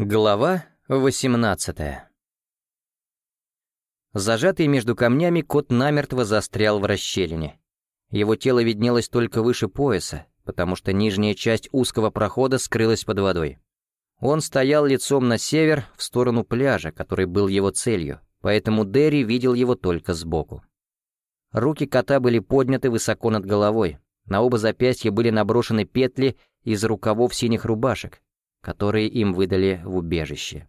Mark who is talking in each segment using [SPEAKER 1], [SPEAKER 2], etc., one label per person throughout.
[SPEAKER 1] Глава 18 Зажатый между камнями, кот намертво застрял в расщелине. Его тело виднелось только выше пояса, потому что нижняя часть узкого прохода скрылась под водой. Он стоял лицом на север, в сторону пляжа, который был его целью, поэтому Дерри видел его только сбоку. Руки кота были подняты высоко над головой, на оба запястья были наброшены петли из рукавов синих рубашек, которые им выдали в убежище.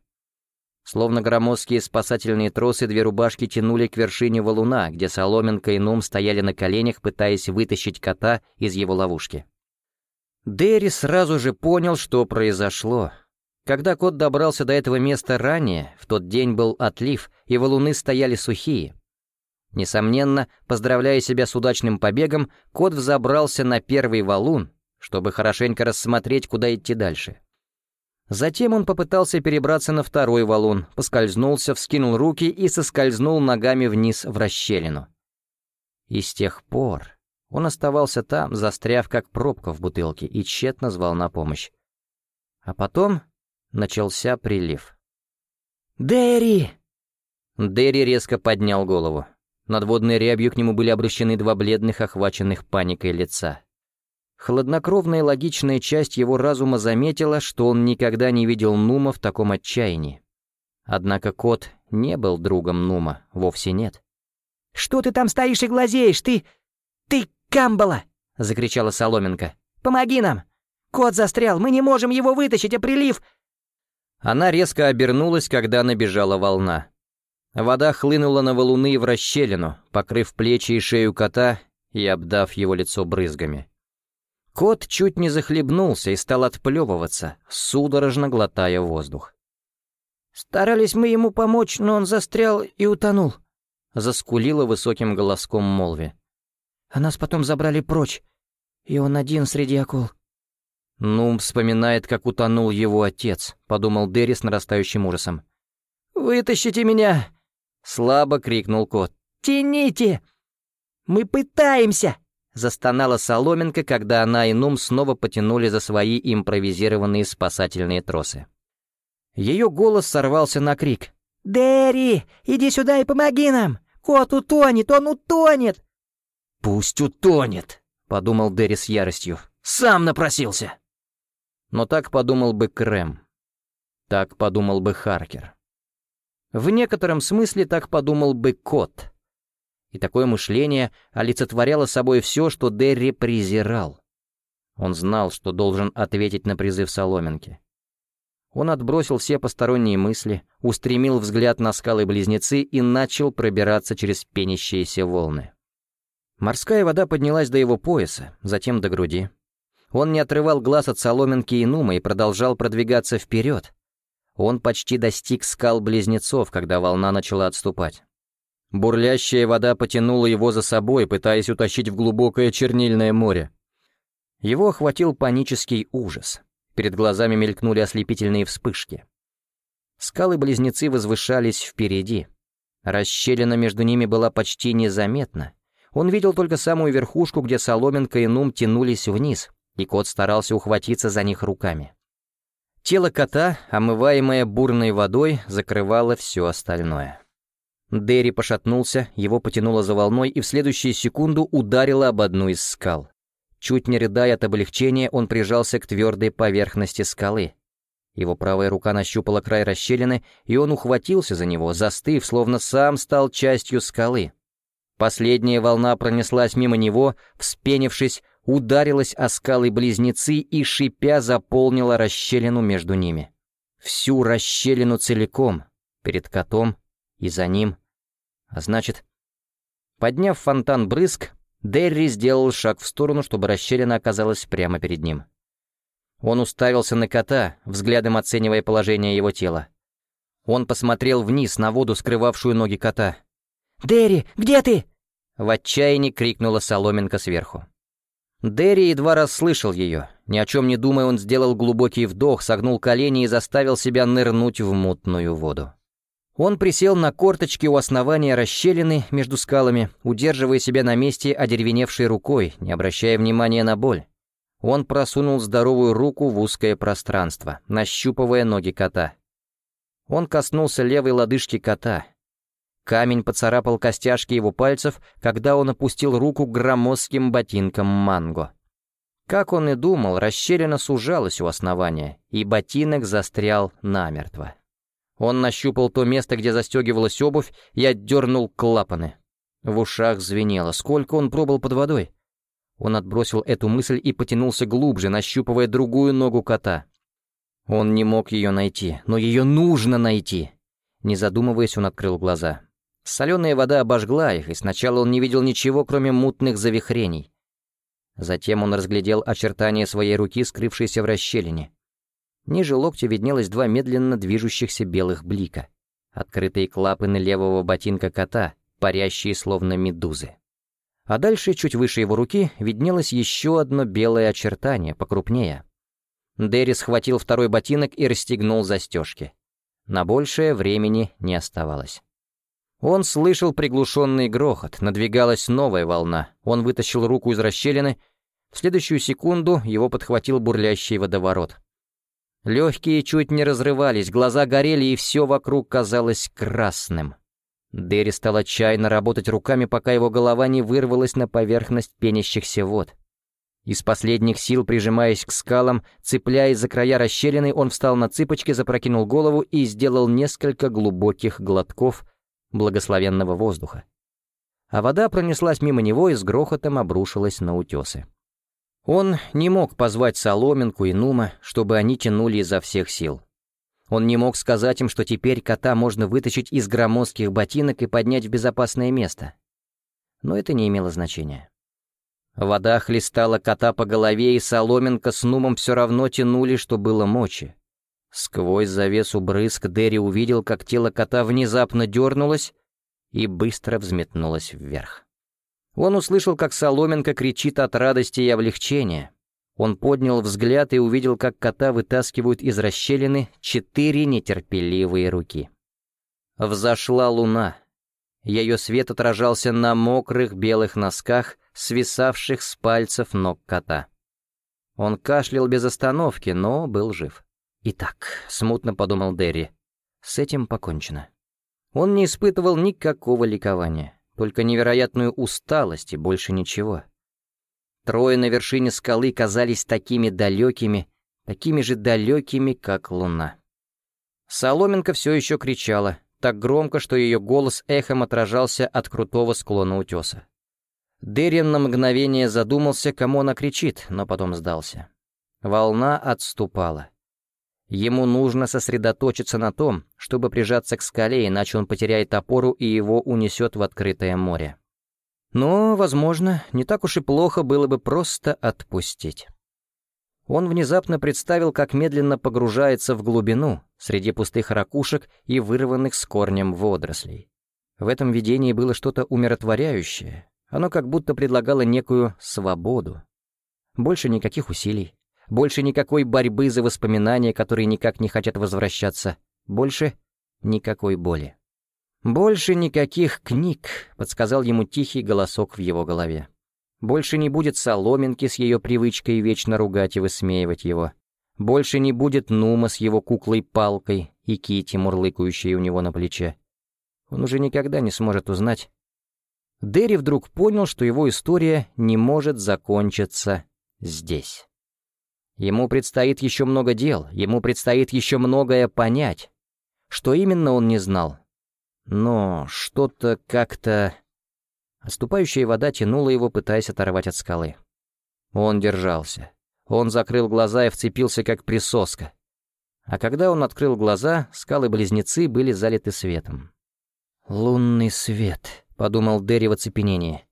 [SPEAKER 1] Словно громоздкие спасательные тросы, две рубашки тянули к вершине валуна, где Соломенко и Нум стояли на коленях, пытаясь вытащить кота из его ловушки. Дерри сразу же понял, что произошло. Когда кот добрался до этого места ранее, в тот день был отлив, и валуны стояли сухие. Несомненно, поздравляя себя с удачным побегом, кот взобрался на первый валун, чтобы хорошенько рассмотреть, куда идти дальше. Затем он попытался перебраться на второй валун, поскользнулся, вскинул руки и соскользнул ногами вниз в расщелину. И с тех пор он оставался там, застряв как пробка в бутылке, и тщетно звал на помощь. А потом начался прилив. «Дерри!» Дерри резко поднял голову. Над водной рябью к нему были обращены два бледных, охваченных паникой лица. Хладнокровная логичная часть его разума заметила, что он никогда не видел Нума в таком отчаянии. Однако кот не был другом Нума, вовсе нет. «Что ты там стоишь и глазеешь? Ты... ты Камбала!» — закричала Соломенко. «Помоги нам! Кот застрял, мы не можем его вытащить, а прилив...» Она резко обернулась, когда набежала волна. Вода хлынула на валуны в расщелину, покрыв плечи и шею кота и обдав его лицо брызгами. Кот чуть не захлебнулся и стал отплевываться, судорожно глотая воздух. «Старались мы ему помочь, но он застрял и утонул», — заскулила высоким голоском Молви. «А нас потом забрали прочь, и он один среди акул». «Ну, вспоминает, как утонул его отец», — подумал Дерри с нарастающим ужасом. «Вытащите меня!» — слабо крикнул кот. «Тяните! Мы пытаемся!» Застонала соломинка, когда она и Нум снова потянули за свои импровизированные спасательные тросы. Ее голос сорвался на крик. «Дерри, иди сюда и помоги нам! Кот утонет, он утонет!» «Пусть утонет!» — подумал Дерри с яростью. «Сам напросился!» Но так подумал бы Крэм. Так подумал бы Харкер. В некотором смысле так подумал бы Кот. И такое мышление олицетворяло собой все, что Дерри презирал. Он знал, что должен ответить на призыв Соломинки. Он отбросил все посторонние мысли, устремил взгляд на скалы-близнецы и начал пробираться через пенящиеся волны. Морская вода поднялась до его пояса, затем до груди. Он не отрывал глаз от соломинки и нума и продолжал продвигаться вперед. Он почти достиг скал-близнецов, когда волна начала отступать. Бурлящая вода потянула его за собой, пытаясь утащить в глубокое чернильное море. Его охватил панический ужас. Перед глазами мелькнули ослепительные вспышки. Скалы-близнецы возвышались впереди. Расщелина между ними была почти незаметна. Он видел только самую верхушку, где соломинка и нум тянулись вниз, и кот старался ухватиться за них руками. Тело кота, омываемое бурной водой, закрывало все остальное. Дерри пошатнулся, его потянуло за волной и в следующую секунду ударило об одну из скал. Чуть не рыдая от облегчения, он прижался к твердой поверхности скалы. Его правая рука нащупала край расщелины, и он ухватился за него, застыв, словно сам стал частью скалы. Последняя волна пронеслась мимо него, вспенившись, ударилась о скалы-близнецы и, шипя, заполнила расщелину между ними. Всю расщелину целиком, перед котом и за ним. А значит... Подняв фонтан брызг, Дерри сделал шаг в сторону, чтобы расщелина оказалась прямо перед ним. Он уставился на кота, взглядом оценивая положение его тела. Он посмотрел вниз на воду, скрывавшую ноги кота. «Дерри, где ты?» В отчаянии крикнула соломинка сверху. Дерри едва расслышал ее. Ни о чем не думая, он сделал глубокий вдох, согнул колени и заставил себя нырнуть в мутную воду. Он присел на корточки у основания расщелины между скалами, удерживая себя на месте одеревеневшей рукой, не обращая внимания на боль. Он просунул здоровую руку в узкое пространство, нащупывая ноги кота. Он коснулся левой лодыжки кота. Камень поцарапал костяшки его пальцев, когда он опустил руку громоздким ботинкам манго. Как он и думал, расщелина сужалась у основания, и ботинок застрял намертво. Он нащупал то место, где застегивалась обувь, и отдернул клапаны. В ушах звенело. Сколько он пробыл под водой? Он отбросил эту мысль и потянулся глубже, нащупывая другую ногу кота. Он не мог ее найти, но ее нужно найти. Не задумываясь, он открыл глаза. Соленая вода обожгла их, и сначала он не видел ничего, кроме мутных завихрений. Затем он разглядел очертания своей руки, скрывшейся в расщелине. Ниже локтя виднелось два медленно движущихся белых блика. Открытые клапаны левого ботинка кота, парящие словно медузы. А дальше, чуть выше его руки, виднелось еще одно белое очертание, покрупнее. Дерри схватил второй ботинок и расстегнул застежки. На большее времени не оставалось. Он слышал приглушенный грохот, надвигалась новая волна. Он вытащил руку из расщелины. В следующую секунду его подхватил бурлящий водоворот. Легкие чуть не разрывались, глаза горели, и все вокруг казалось красным. Дерри стал отчаянно работать руками, пока его голова не вырвалась на поверхность пенящихся вод. Из последних сил, прижимаясь к скалам, цепляясь за края расщелины, он встал на цыпочки, запрокинул голову и сделал несколько глубоких глотков благословенного воздуха. А вода пронеслась мимо него и с грохотом обрушилась на утесы. Он не мог позвать Соломинку и Нума, чтобы они тянули изо всех сил. Он не мог сказать им, что теперь кота можно вытащить из громоздких ботинок и поднять в безопасное место. Но это не имело значения. Вода хлестала кота по голове, и соломинка с нумом все равно тянули, что было мочи. Сквозь завесу брызг Дерри увидел, как тело кота внезапно дернулось и быстро взметнулось вверх. Он услышал, как соломинка кричит от радости и облегчения, он поднял взгляд и увидел, как кота вытаскивают из расщелины четыре нетерпеливые руки. Взошла луна. Ее свет отражался на мокрых белых носках, свисавших с пальцев ног кота. Он кашлял без остановки, но был жив. «Итак», — смутно подумал Дерри, — «с этим покончено». Он не испытывал никакого ликования, только невероятную усталость и больше ничего. Трое на вершине скалы казались такими далекими, такими же далекими, как луна. Соломенко все еще кричала, так громко, что ее голос эхом отражался от крутого склона утеса. Дерин на мгновение задумался, кому она кричит, но потом сдался. Волна отступала. Ему нужно сосредоточиться на том, чтобы прижаться к скале, иначе он потеряет опору и его унесет в открытое море. Но, возможно, не так уж и плохо было бы просто отпустить. Он внезапно представил, как медленно погружается в глубину, среди пустых ракушек и вырванных с корнем водорослей. В этом видении было что-то умиротворяющее, оно как будто предлагало некую свободу. Больше никаких усилий, больше никакой борьбы за воспоминания, которые никак не хотят возвращаться, больше никакой боли. «Больше никаких книг», — подсказал ему тихий голосок в его голове. «Больше не будет соломинки с ее привычкой вечно ругать и высмеивать его. Больше не будет Нума с его куклой-палкой и Кити, мурлыкающей у него на плече. Он уже никогда не сможет узнать». Дерри вдруг понял, что его история не может закончиться здесь. Ему предстоит еще много дел, ему предстоит еще многое понять. Что именно он не знал, но что-то как-то... Оступающая вода тянула его, пытаясь оторвать от скалы. Он держался. Он закрыл глаза и вцепился, как присоска. А когда он открыл глаза, скалы-близнецы были залиты светом. «Лунный свет», — подумал Дерри в оцепенении.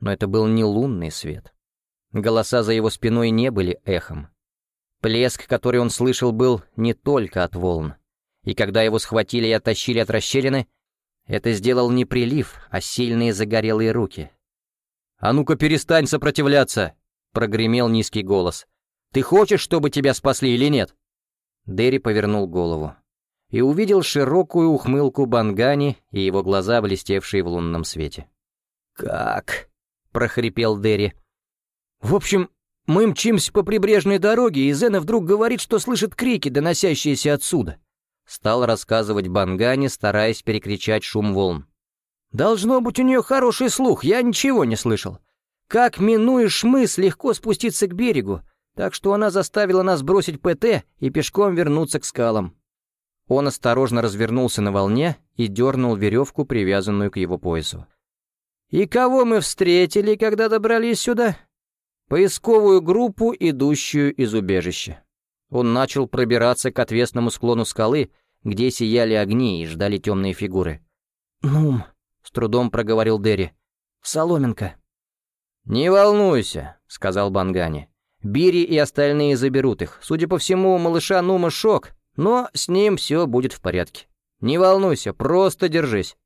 [SPEAKER 1] Но это был не лунный свет. Голоса за его спиной не были эхом. Плеск, который он слышал, был не только от волн. И когда его схватили и оттащили от расщелины, это сделал не прилив, а сильные загорелые руки. «А ну-ка перестань сопротивляться!» — прогремел низкий голос. «Ты хочешь, чтобы тебя спасли или нет?» Дерри повернул голову и увидел широкую ухмылку Бангани и его глаза, блестевшие в лунном свете. «Как?» — прохрипел Дерри. «В общем, мы мчимся по прибрежной дороге, и Зена вдруг говорит, что слышит крики, доносящиеся отсюда. — стал рассказывать Бангани, стараясь перекричать шум волн. «Должно быть у нее хороший слух, я ничего не слышал. Как минуешь мыс, легко спуститься к берегу, так что она заставила нас бросить ПТ и пешком вернуться к скалам». Он осторожно развернулся на волне и дернул веревку, привязанную к его поясу. «И кого мы встретили, когда добрались сюда?» «Поисковую группу, идущую из убежища». Он начал пробираться к отвесному склону скалы, где сияли огни и ждали темные фигуры. «Нум», — с трудом проговорил Дерри, — «соломинка». «Не волнуйся», — сказал Бангани. «Бири и остальные заберут их. Судя по всему, у малыша Нума шок, но с ним все будет в порядке. Не волнуйся, просто держись».